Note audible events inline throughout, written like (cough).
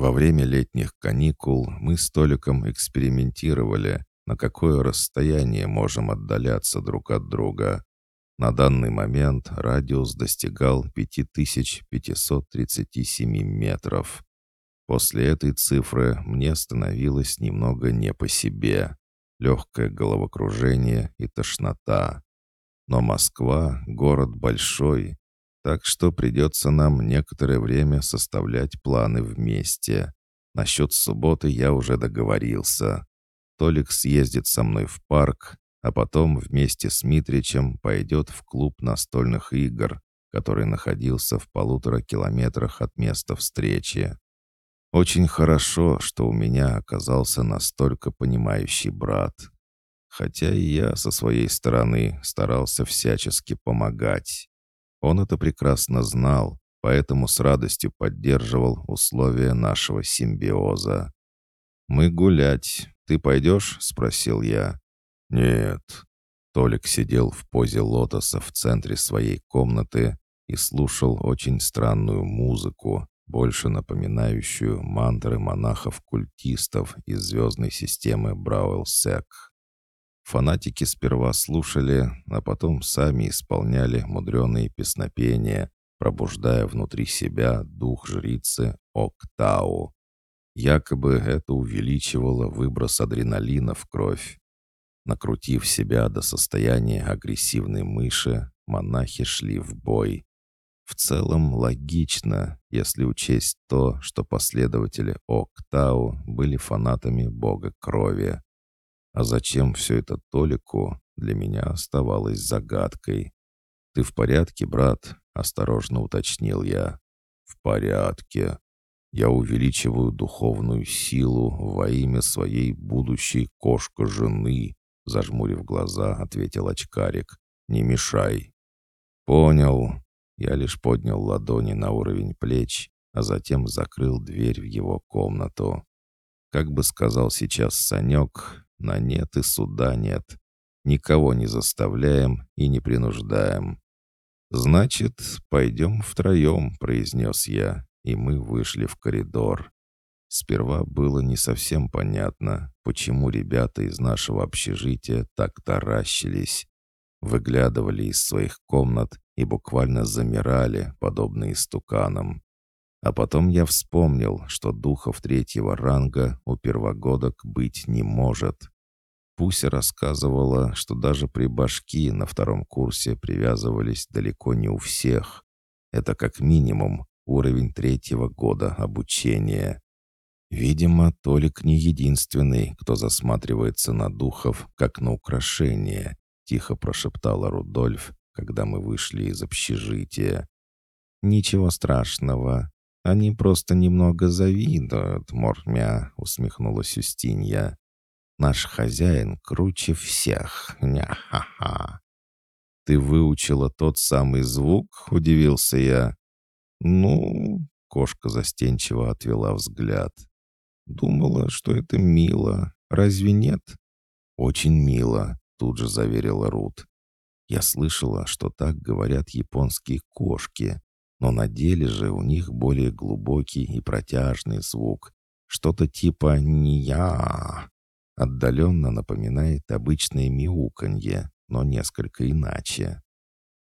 Во время летних каникул мы с Толиком экспериментировали, на какое расстояние можем отдаляться друг от друга. На данный момент радиус достигал 5537 метров. После этой цифры мне становилось немного не по себе. Легкое головокружение и тошнота. Но Москва — город большой, так что придется нам некоторое время составлять планы вместе. Насчет субботы я уже договорился. Толик съездит со мной в парк, а потом вместе с Митричем пойдет в клуб настольных игр, который находился в полутора километрах от места встречи. Очень хорошо, что у меня оказался настолько понимающий брат. Хотя и я со своей стороны старался всячески помогать. Он это прекрасно знал, поэтому с радостью поддерживал условия нашего симбиоза. «Мы гулять. Ты пойдешь?» — спросил я. «Нет». Толик сидел в позе лотоса в центре своей комнаты и слушал очень странную музыку, больше напоминающую мантры монахов-культистов из звездной системы Брауэлл-Сек. Фанатики сперва слушали, а потом сами исполняли мудреные песнопения, пробуждая внутри себя дух жрицы Октау. Якобы это увеличивало выброс адреналина в кровь. Накрутив себя до состояния агрессивной мыши, монахи шли в бой. В целом логично, если учесть то, что последователи Октау были фанатами бога крови. А зачем все это Толику, для меня оставалось загадкой. «Ты в порядке, брат?» — осторожно уточнил я. «В порядке. Я увеличиваю духовную силу во имя своей будущей кошка-жены», — зажмурив глаза, ответил очкарик. «Не мешай». «Понял. Я лишь поднял ладони на уровень плеч, а затем закрыл дверь в его комнату. Как бы сказал сейчас Санек, на нет и суда нет. Никого не заставляем и не принуждаем. «Значит, пойдем втроем», — произнес я, и мы вышли в коридор. Сперва было не совсем понятно, почему ребята из нашего общежития так таращились. Выглядывали из своих комнат и буквально замирали, подобно истуканам. А потом я вспомнил, что духов третьего ранга у первогодок быть не может. Пуся рассказывала, что даже при башки на втором курсе привязывались далеко не у всех. Это как минимум уровень третьего года обучения. Видимо, Толик не единственный, кто засматривается на духов, как на украшение, тихо прошептала Рудольф, когда мы вышли из общежития. «Ничего страшного. Они просто немного завидуют, Мормя», — усмехнулась Устинья. «Наш хозяин круче всех. Ня-ха-ха». «Ты выучила тот самый звук?» — удивился я. «Ну...» — кошка застенчиво отвела взгляд. «Думала, что это мило. Разве нет?» «Очень мило», — тут же заверила Рут. Я слышала, что так говорят японские кошки, но на деле же у них более глубокий и протяжный звук. Что-то типа «ния». Отдаленно напоминает обычное мяуканье, но несколько иначе.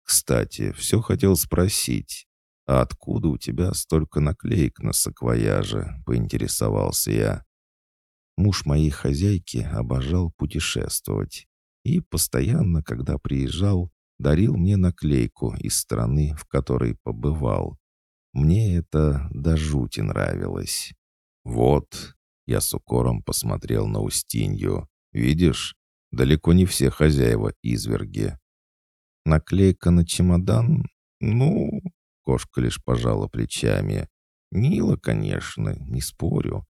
«Кстати, все хотел спросить, а откуда у тебя столько наклеек на саквояже?» — поинтересовался я. Муж моей хозяйки обожал путешествовать и постоянно, когда приезжал, дарил мне наклейку из страны, в которой побывал. Мне это до жути нравилось. «Вот», — я с укором посмотрел на Устинью, «видишь, далеко не все хозяева изверги». «Наклейка на чемодан? Ну...» — кошка лишь пожала плечами. «Мило, конечно, не спорю.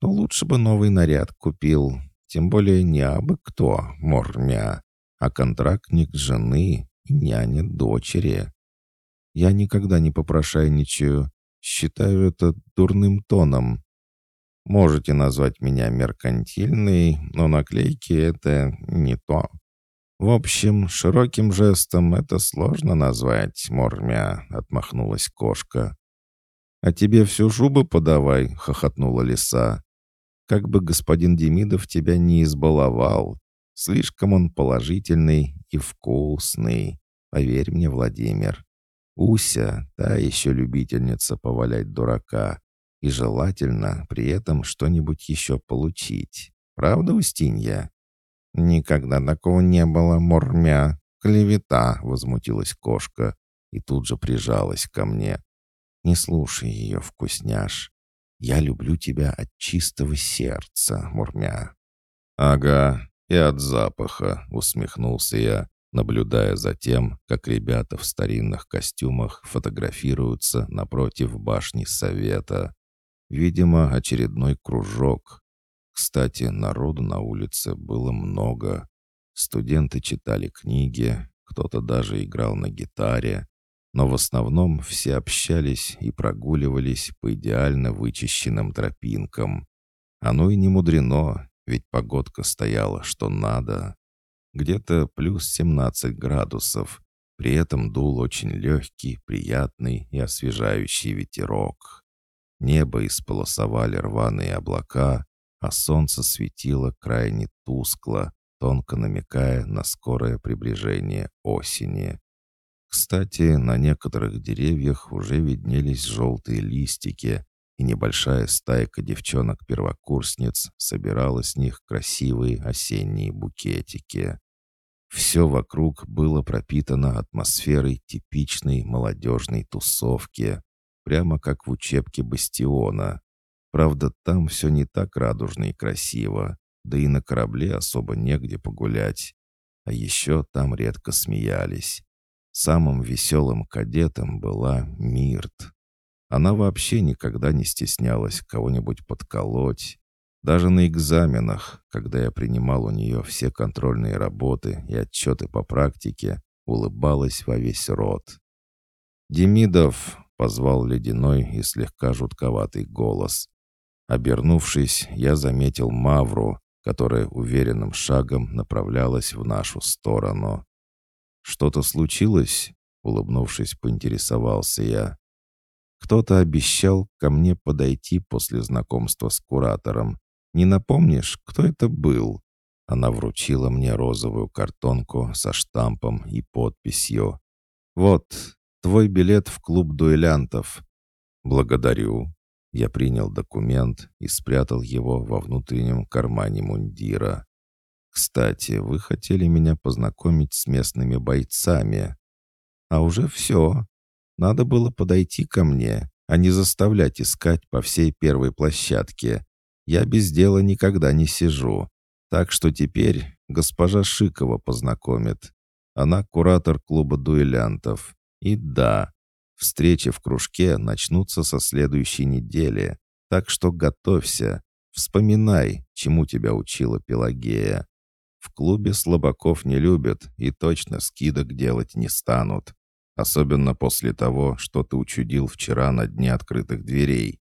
Но лучше бы новый наряд купил. Тем более не абы кто, мормя, а контрактник жены и няня дочери. Я никогда не попрошайничаю, считаю это дурным тоном. Можете назвать меня меркантильной, но наклейки — это не то. В общем, широким жестом это сложно назвать, мормя, — отмахнулась кошка. «А тебе всю шубу подавай», — хохотнула лиса. «Как бы господин Демидов тебя не избаловал. Слишком он положительный и вкусный. Поверь мне, Владимир. Уся — та еще любительница повалять дурака. И желательно при этом что-нибудь еще получить. Правда, Устинья?» «Никогда такого не было, Мурмя. Клевета!» — возмутилась кошка и тут же прижалась ко мне. «Не слушай ее, вкусняш. Я люблю тебя от чистого сердца, Мурмя». «Ага, и от запаха», — усмехнулся я, наблюдая за тем, как ребята в старинных костюмах фотографируются напротив башни совета. Видимо, очередной кружок. Кстати, народу на улице было много. Студенты читали книги, кто-то даже играл на гитаре, но в основном все общались и прогуливались по идеально вычищенным тропинкам. Оно и не мудрено, ведь погодка стояла что надо. Где-то плюс 17 градусов, при этом дул очень легкий, приятный и освежающий ветерок. Небо исполосовали рваные облака, а солнце светило крайне тускло, тонко намекая на скорое приближение осени. Кстати, на некоторых деревьях уже виднелись желтые листики, и небольшая стайка девчонок-первокурсниц собирала с них красивые осенние букетики. Все вокруг было пропитано атмосферой типичной молодежной тусовки, прямо как в учебке «Бастиона». Правда, там все не так радужно и красиво, да и на корабле особо негде погулять. А еще там редко смеялись. Самым веселым кадетом была Мирт. Она вообще никогда не стеснялась кого-нибудь подколоть. Даже на экзаменах, когда я принимал у нее все контрольные работы и отчеты по практике, улыбалась во весь рот. «Демидов!» — позвал ледяной и слегка жутковатый голос. Обернувшись, я заметил Мавру, которая уверенным шагом направлялась в нашу сторону. «Что-то случилось?» — улыбнувшись, поинтересовался я. «Кто-то обещал ко мне подойти после знакомства с куратором. Не напомнишь, кто это был?» Она вручила мне розовую картонку со штампом и подписью. «Вот, твой билет в клуб дуэлянтов». «Благодарю». Я принял документ и спрятал его во внутреннем кармане мундира. «Кстати, вы хотели меня познакомить с местными бойцами. А уже все. Надо было подойти ко мне, а не заставлять искать по всей первой площадке. Я без дела никогда не сижу. Так что теперь госпожа Шикова познакомит. Она куратор клуба дуэлянтов. И да, встречи в кружке начнутся со следующей недели. Так что готовься. Вспоминай, чему тебя учила Пелагея. В клубе слабаков не любят и точно скидок делать не станут. Особенно после того, что ты учудил вчера на дне открытых дверей.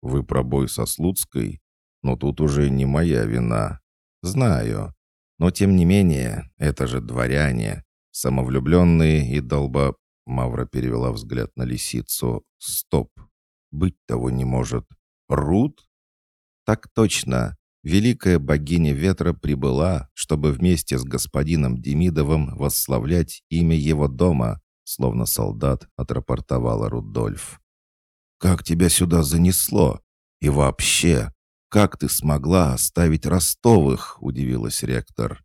Вы про бой со Слуцкой? Но тут уже не моя вина. Знаю. Но тем не менее, это же дворяне. Самовлюбленные и долба... Мавра перевела взгляд на лисицу. Стоп. Быть того не может. Рут? Так точно. Великая богиня ветра прибыла, чтобы вместе с господином Демидовым восславлять имя его дома, словно солдат отрапортовала Рудольф. «Как тебя сюда занесло? И вообще, как ты смогла оставить Ростовых?» – удивилась ректор.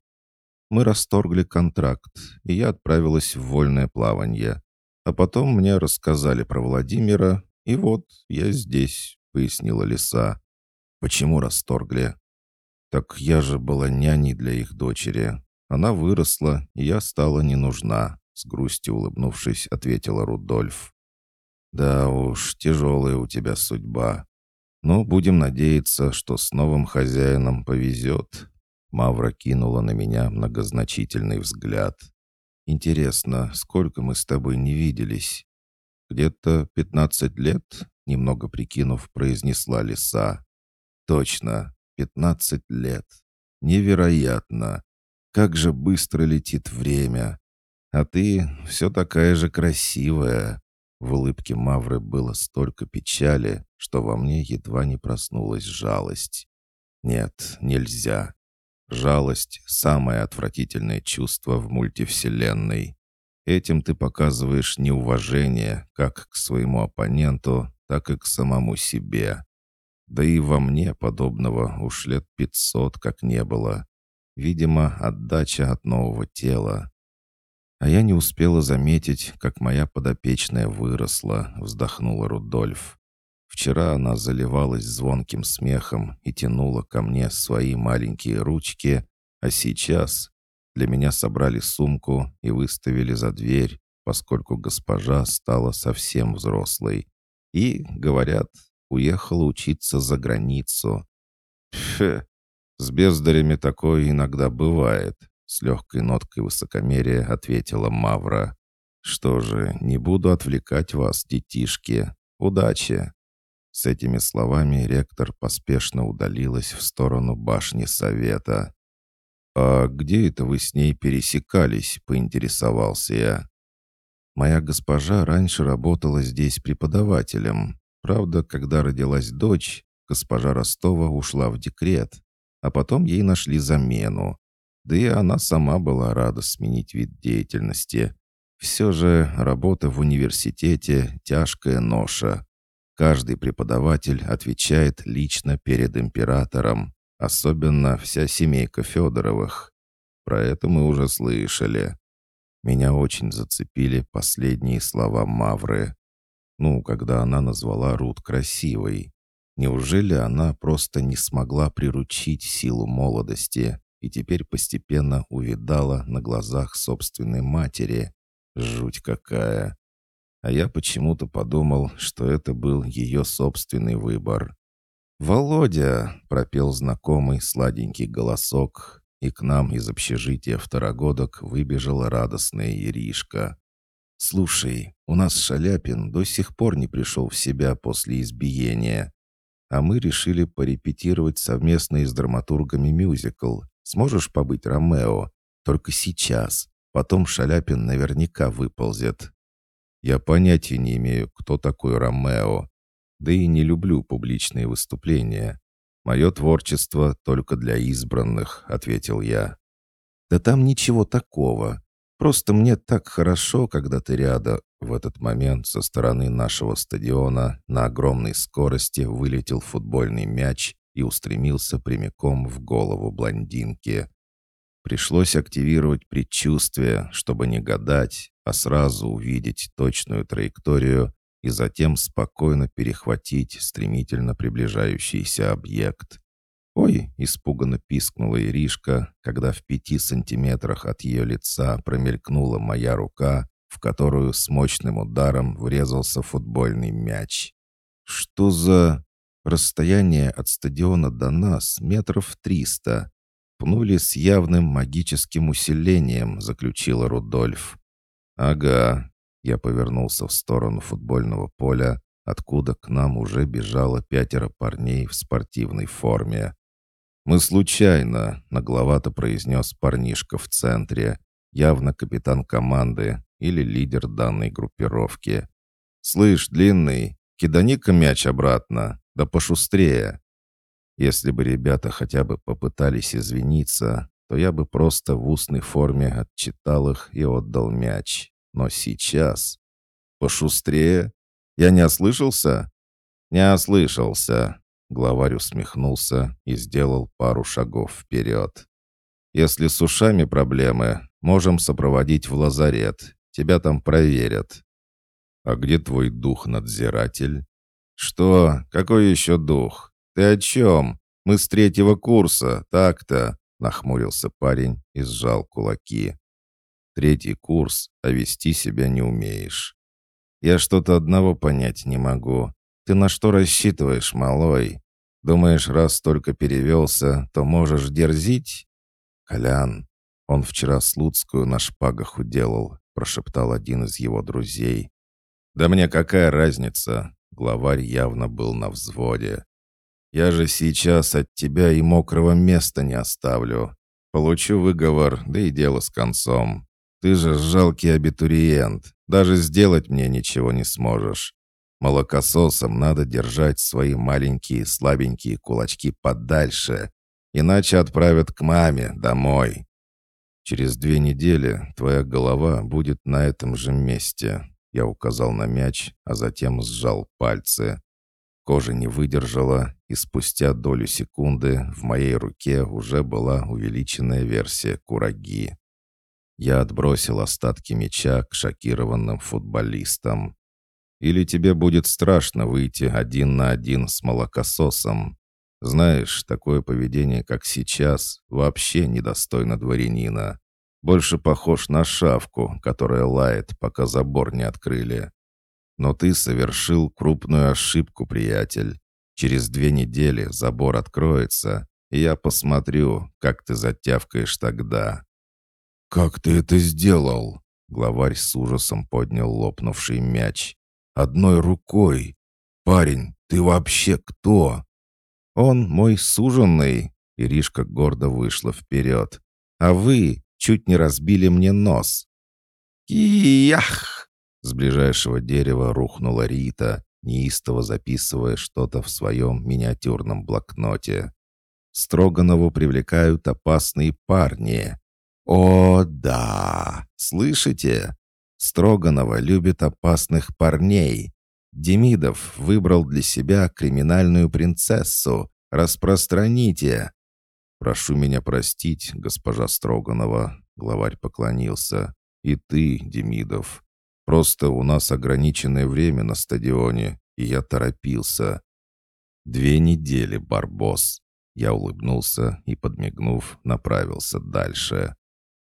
Мы расторгли контракт, и я отправилась в вольное плавание. А потом мне рассказали про Владимира, и вот я здесь, пояснила лиса. Почему расторгли? «Так я же была няней для их дочери. Она выросла, и я стала не нужна», — с грустью улыбнувшись, ответила Рудольф. «Да уж, тяжелая у тебя судьба. Но будем надеяться, что с новым хозяином повезет». Мавра кинула на меня многозначительный взгляд. «Интересно, сколько мы с тобой не виделись?» «Где-то пятнадцать лет?» — немного прикинув, произнесла лиса. «Точно, Пятнадцать лет. Невероятно. Как же быстро летит время. А ты все такая же красивая. В улыбке Мавры было столько печали, что во мне едва не проснулась жалость. Нет, нельзя. Жалость — самое отвратительное чувство в мультивселенной. Этим ты показываешь неуважение как к своему оппоненту, так и к самому себе. Да и во мне подобного уж лет пятьсот как не было. Видимо, отдача от нового тела. А я не успела заметить, как моя подопечная выросла, вздохнула Рудольф. Вчера она заливалась звонким смехом и тянула ко мне свои маленькие ручки, а сейчас для меня собрали сумку и выставили за дверь, поскольку госпожа стала совсем взрослой. И, говорят, уехала учиться за границу. Пф, с бездарями такое иногда бывает, с легкой ноткой высокомерия ответила Мавра. «Что же, не буду отвлекать вас, детишки. Удачи!» С этими словами ректор поспешно удалилась в сторону башни совета. «А где это вы с ней пересекались?» — поинтересовался я. «Моя госпожа раньше работала здесь преподавателем. Правда, когда родилась дочь, госпожа Ростова ушла в декрет, а потом ей нашли замену. Да и она сама была рада сменить вид деятельности. Все же работа в университете – тяжкая ноша. Каждый преподаватель отвечает лично перед императором, особенно вся семейка Федоровых. Про это мы уже слышали. Меня очень зацепили последние слова Мавры. Ну, когда она назвала Рут красивой. Неужели она просто не смогла приручить силу молодости и теперь постепенно увидала на глазах собственной матери? Жуть какая! А я почему-то подумал, что это был ее собственный выбор. «Володя!» — пропел знакомый сладенький голосок, и к нам из общежития второгодок выбежала радостная Иришка. «Слушай, у нас Шаляпин до сих пор не пришел в себя после избиения, а мы решили порепетировать совместно с драматургами мюзикл. Сможешь побыть Ромео? Только сейчас. Потом Шаляпин наверняка выползет». «Я понятия не имею, кто такой Ромео. Да и не люблю публичные выступления. Мое творчество только для избранных», — ответил я. «Да там ничего такого. Просто мне так хорошо, когда ты рядом. В этот момент со стороны нашего стадиона на огромной скорости вылетел футбольный мяч и устремился прямиком в голову блондинки. Пришлось активировать предчувствие, чтобы не гадать, а сразу увидеть точную траекторию и затем спокойно перехватить стремительно приближающийся объект. «Ой!» — испуганно пискнула Иришка, когда в пяти сантиметрах от ее лица промелькнула моя рука, в которую с мощным ударом врезался футбольный мяч. «Что за...» Расстояние от стадиона до нас метров триста. Пнули с явным магическим усилением, заключила Рудольф. «Ага». Я повернулся в сторону футбольного поля, откуда к нам уже бежало пятеро парней в спортивной форме. «Мы случайно», — нагловато произнес парнишка в центре, явно капитан команды или лидер данной группировки. «Слышь, длинный, кидани-ка мяч обратно, да пошустрее». Если бы ребята хотя бы попытались извиниться, то я бы просто в устной форме отчитал их и отдал мяч. Но сейчас... Пошустрее? Я не ослышался? Не ослышался. Главарь усмехнулся и сделал пару шагов вперед. «Если с ушами проблемы, можем сопроводить в лазарет. Тебя там проверят». «А где твой дух-надзиратель?» «Что? Какой еще дух? Ты о чем? Мы с третьего курса, так-то!» Нахмурился парень и сжал кулаки. «Третий курс, а вести себя не умеешь. Я что-то одного понять не могу. Ты на что рассчитываешь, малой? Думаешь, раз только перевелся, то можешь дерзить? Колян, он вчера Слуцкую на шпагах уделал, прошептал один из его друзей. Да мне какая разница? Главарь явно был на взводе. Я же сейчас от тебя и мокрого места не оставлю. Получу выговор, да и дело с концом. Ты же жалкий абитуриент. Даже сделать мне ничего не сможешь. Молокососам надо держать свои маленькие слабенькие кулачки подальше, иначе отправят к маме домой. Через две недели твоя голова будет на этом же месте. Я указал на мяч, а затем сжал пальцы. Кожа не выдержала, и спустя долю секунды в моей руке уже была увеличенная версия кураги. Я отбросил остатки мяча к шокированным футболистам. Или тебе будет страшно выйти один на один с молокососом? Знаешь, такое поведение, как сейчас, вообще недостойно дворянина. Больше похож на шавку, которая лает, пока забор не открыли. Но ты совершил крупную ошибку, приятель. Через две недели забор откроется, и я посмотрю, как ты затявкаешь тогда». «Как ты это сделал?» Главарь с ужасом поднял лопнувший мяч. Одной рукой. Парень, ты вообще кто? Он мой суженный. Иришка гордо вышла вперед. А вы чуть не разбили мне нос. Киях! С ближайшего дерева рухнула Рита, неистово записывая что-то в своем миниатюрном блокноте. Строганову привлекают опасные парни. О, да! Слышите? Строганова любит опасных парней. Демидов выбрал для себя криминальную принцессу. Распространите!» «Прошу меня простить, госпожа Строганова», — главарь поклонился. «И ты, Демидов. Просто у нас ограниченное время на стадионе, и я торопился». «Две недели, Барбос». Я улыбнулся и, подмигнув, направился дальше.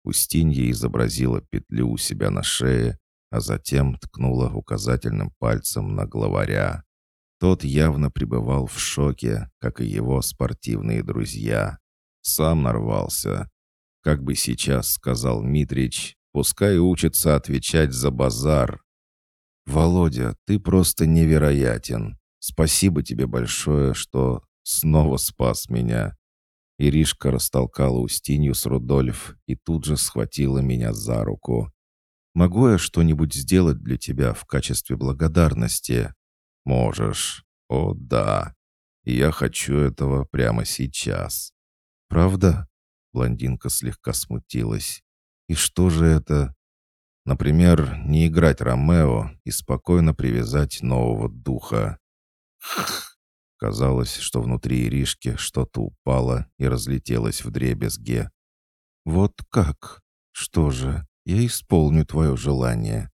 Устинья изобразила петлю у себя на шее, а затем ткнула указательным пальцем на главаря. Тот явно пребывал в шоке, как и его спортивные друзья. Сам нарвался. Как бы сейчас сказал Митрич, пускай учится отвечать за базар. «Володя, ты просто невероятен. Спасибо тебе большое, что снова спас меня. Иришка растолкала Устинью с Рудольф и тут же схватила меня за руку. «Могу я что-нибудь сделать для тебя в качестве благодарности?» «Можешь. О, да. И я хочу этого прямо сейчас». «Правда?» Блондинка слегка смутилась. «И что же это?» «Например, не играть Ромео и спокойно привязать нового духа». (laughs) Казалось, что внутри Иришки что-то упало и разлетелось в дребезге. «Вот как? Что же, я исполню твое желание.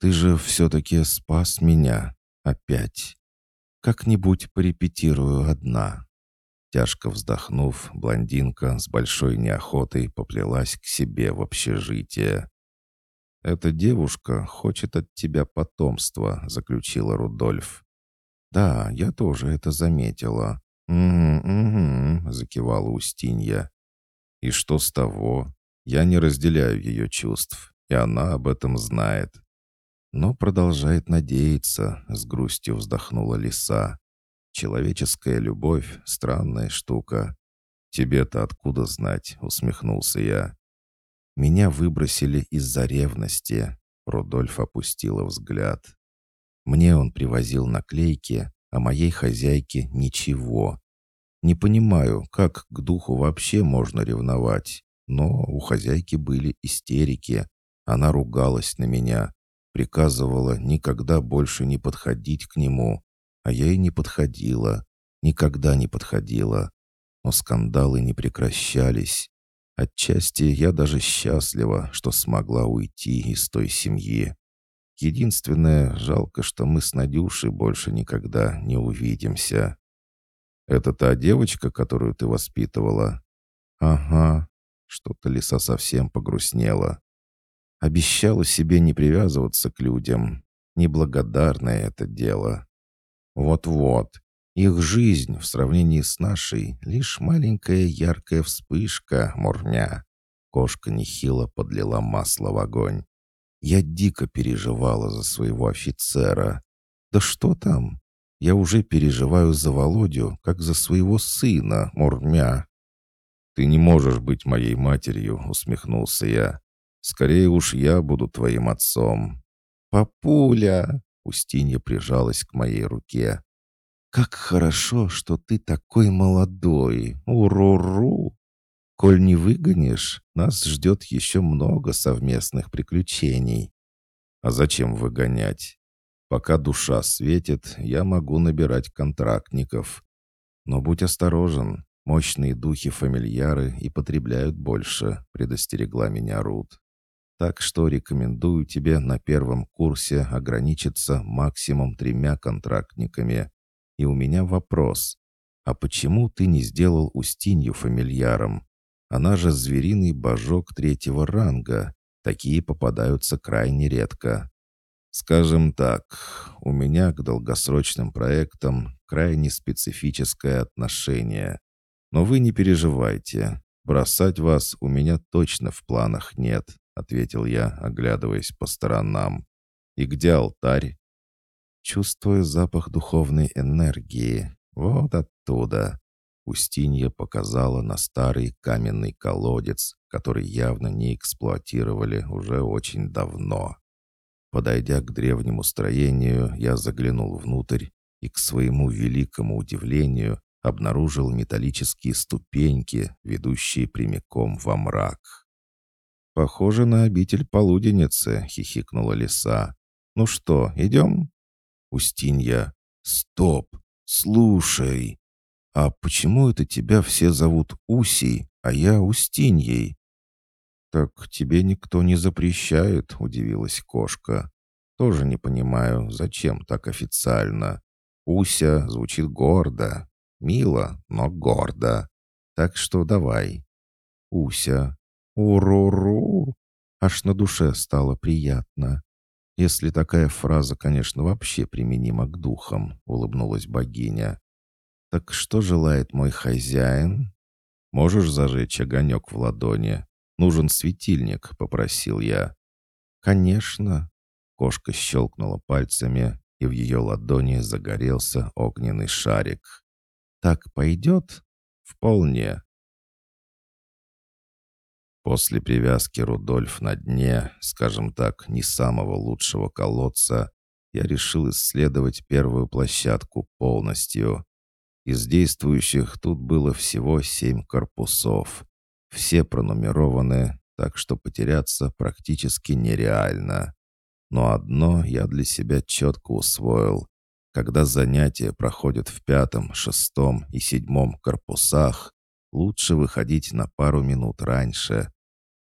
Ты же все-таки спас меня. Опять. Как-нибудь порепетирую одна». Тяжко вздохнув, блондинка с большой неохотой поплелась к себе в общежитие. «Эта девушка хочет от тебя потомства», — заключила Рудольф. «Да, я тоже это заметила». «Угу, угу», — закивала Устинья. «И что с того? Я не разделяю ее чувств, и она об этом знает». Но продолжает надеяться, — с грустью вздохнула лиса. «Человеческая любовь — странная штука». «Тебе-то откуда знать?» — усмехнулся я. «Меня выбросили из-за ревности», — Рудольф опустила взгляд. Мне он привозил наклейки, а моей хозяйке ничего. Не понимаю, как к духу вообще можно ревновать, но у хозяйки были истерики. Она ругалась на меня, приказывала никогда больше не подходить к нему, а я и не подходила, никогда не подходила. Но скандалы не прекращались. Отчасти я даже счастлива, что смогла уйти из той семьи. Единственное, жалко, что мы с Надюшей больше никогда не увидимся. Это та девочка, которую ты воспитывала? Ага. Что-то лиса совсем погрустнела. Обещала себе не привязываться к людям. Неблагодарное это дело. Вот-вот. Их жизнь в сравнении с нашей — лишь маленькая яркая вспышка, мурмя. Кошка нехило подлила масло в огонь. Я дико переживала за своего офицера. Да что там? Я уже переживаю за Володю, как за своего сына, Мурмя. «Ты не можешь быть моей матерью», — усмехнулся я. Скорее уж я буду твоим отцом». «Папуля!» — Устинья прижалась к моей руке. «Как хорошо, что ты такой молодой! Уру-ру! Коль не выгонишь, нас ждет еще много совместных приключений». «А зачем выгонять? Пока душа светит, я могу набирать контрактников. Но будь осторожен, мощные духи-фамильяры и потребляют больше», — предостерегла меня Рут. Так что рекомендую тебе на первом курсе ограничиться максимум тремя контрактниками. И у меня вопрос. А почему ты не сделал Устинью фамильяром? Она же звериный божок третьего ранга. Такие попадаются крайне редко. Скажем так, у меня к долгосрочным проектам крайне специфическое отношение. Но вы не переживайте. Бросать вас у меня точно в планах нет. — ответил я, оглядываясь по сторонам. «И где алтарь?» Чувствую запах духовной энергии. Вот оттуда. Устинья показала на старый каменный колодец, который явно не эксплуатировали уже очень давно. Подойдя к древнему строению, я заглянул внутрь и, к своему великому удивлению, обнаружил металлические ступеньки, ведущие прямиком во мрак. «Похоже на обитель полуденницы», — хихикнула лиса. «Ну что, идем?» Устинья. «Стоп! Слушай! А почему это тебя все зовут Усей, а я Устиньей?» «Так тебе никто не запрещает», — удивилась кошка. «Тоже не понимаю, зачем так официально. Уся звучит гордо. Мило, но гордо. Так что давай». «Уся, «Уру-ру!» Аж на душе стало приятно. «Если такая фраза, конечно, вообще применима к духам», — улыбнулась богиня. «Так что желает мой хозяин?» «Можешь зажечь огонек в ладони? Нужен светильник», — попросил я. «Конечно». Кошка щелкнула пальцами, и в ее ладони загорелся огненный шарик. «Так пойдет?» «Вполне. После привязки Рудольф на дне, скажем так, не самого лучшего колодца, я решил исследовать первую площадку полностью. Из действующих тут было всего семь корпусов. Все пронумерованы, так что потеряться практически нереально. Но одно я для себя четко усвоил. Когда занятия проходят в пятом, шестом и седьмом корпусах, лучше выходить на пару минут раньше.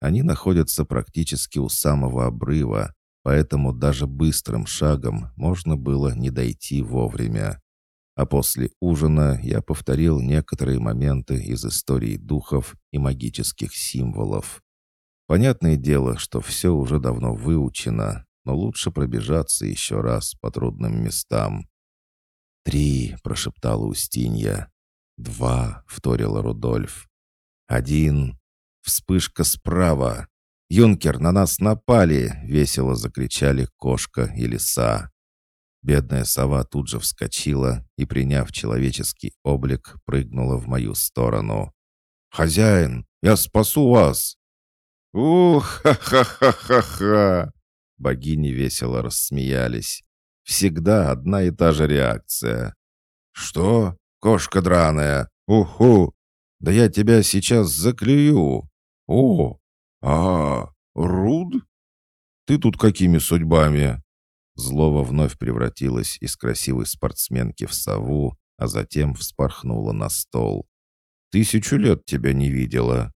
Они находятся практически у самого обрыва, поэтому даже быстрым шагом можно было не дойти вовремя. А после ужина я повторил некоторые моменты из истории духов и магических символов. Понятное дело, что все уже давно выучено, но лучше пробежаться еще раз по трудным местам. «Три», — прошептала Устинья. «Два», — вторила Рудольф. «Один». Вспышка справа. «Юнкер, на нас напали!» — весело закричали кошка и лиса. Бедная сова тут же вскочила и, приняв человеческий облик, прыгнула в мою сторону. «Хозяин, я спасу вас!» «Ух, ха-ха-ха-ха-ха!» Богини весело рассмеялись. Всегда одна и та же реакция. «Что? Кошка драная! Уху! Да я тебя сейчас заклюю!» «О, а, Руд? Ты тут какими судьбами?» Злова вновь превратилась из красивой спортсменки в сову, а затем вспорхнула на стол. «Тысячу лет тебя не видела».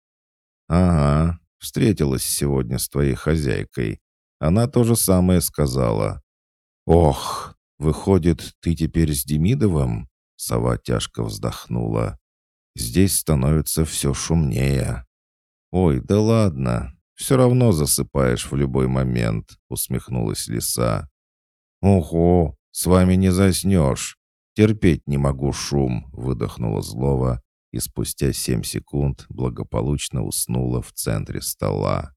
«Ага, встретилась сегодня с твоей хозяйкой. Она то же самое сказала». «Ох, выходит, ты теперь с Демидовым?» Сова тяжко вздохнула. «Здесь становится все шумнее». «Ой, да ладно, все равно засыпаешь в любой момент», — усмехнулась лиса. «Ого, с вами не заснешь. Терпеть не могу шум», — выдохнула злого и спустя семь секунд благополучно уснула в центре стола.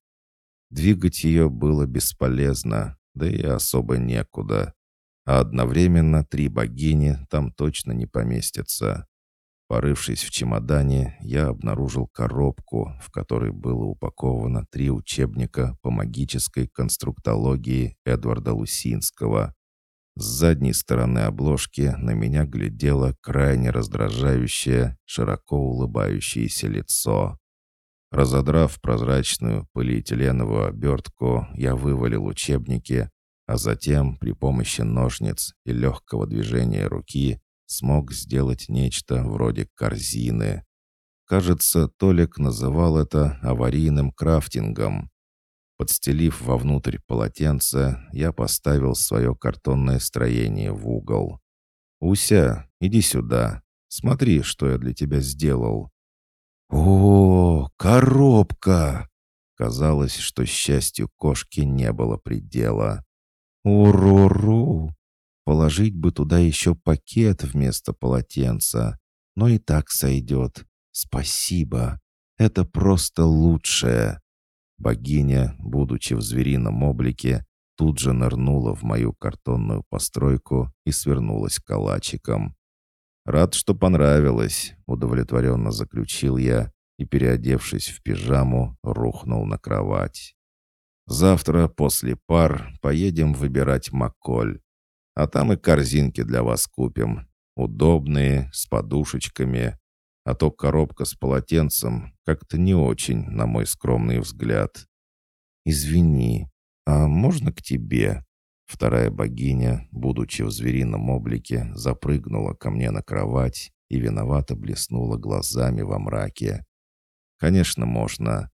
Двигать ее было бесполезно, да и особо некуда. А одновременно три богини там точно не поместятся. Порывшись в чемодане, я обнаружил коробку, в которой было упаковано три учебника по магической конструктологии Эдварда Лусинского. С задней стороны обложки на меня глядело крайне раздражающее, широко улыбающееся лицо. Разодрав прозрачную полиэтиленовую обертку, я вывалил учебники, а затем при помощи ножниц и легкого движения руки смог сделать нечто вроде корзины. Кажется, Толик называл это аварийным крафтингом. Подстелив вовнутрь полотенце, я поставил свое картонное строение в угол. «Уся, иди сюда. Смотри, что я для тебя сделал». «О, коробка!» Казалось, что счастью кошки не было предела. «Уру-ру! Положить бы туда еще пакет вместо полотенца. Но и так сойдет. Спасибо. Это просто лучшее». Богиня, будучи в зверином облике, тут же нырнула в мою картонную постройку и свернулась калачиком. «Рад, что понравилось», — удовлетворенно заключил я и, переодевшись в пижаму, рухнул на кровать. «Завтра после пар поедем выбирать маколь. А там и корзинки для вас купим. Удобные, с подушечками. А то коробка с полотенцем как-то не очень, на мой скромный взгляд. «Извини, а можно к тебе?» Вторая богиня, будучи в зверином облике, запрыгнула ко мне на кровать и виновато блеснула глазами во мраке. «Конечно, можно.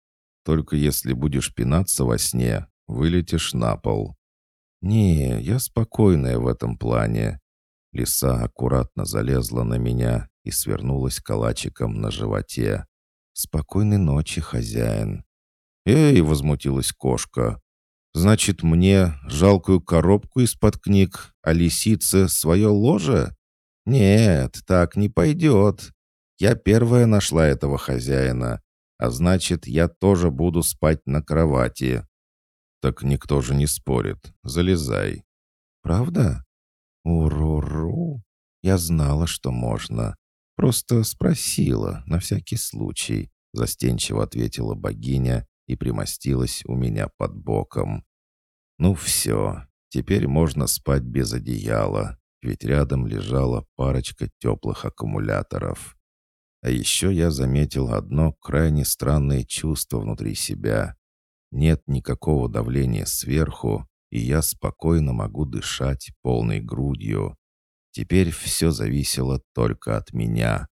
Только если будешь пинаться во сне, вылетишь на пол. «Не, я спокойная в этом плане». Лиса аккуратно залезла на меня и свернулась калачиком на животе. «Спокойной ночи, хозяин». «Эй!» — возмутилась кошка. «Значит, мне жалкую коробку из-под книг, а лисице свое ложе? Нет, так не пойдет. Я первая нашла этого хозяина, а значит, я тоже буду спать на кровати. «Так никто же не спорит. Залезай». «Правда?» «Уру-ру. Я знала, что можно. Просто спросила, на всякий случай», — застенчиво ответила богиня и примостилась у меня под боком. «Ну все, теперь можно спать без одеяла, ведь рядом лежала парочка теплых аккумуляторов. А еще я заметил одно крайне странное чувство внутри себя. Нет никакого давления сверху, и я спокойно могу дышать полной грудью. Теперь все зависело только от меня.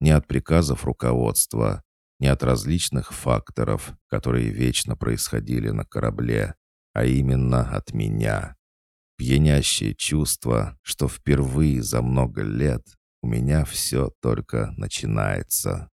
Не от приказов руководства, не от различных факторов, которые вечно происходили на корабле, а именно от меня. Пьянящее чувство, что впервые за много лет у меня все только начинается.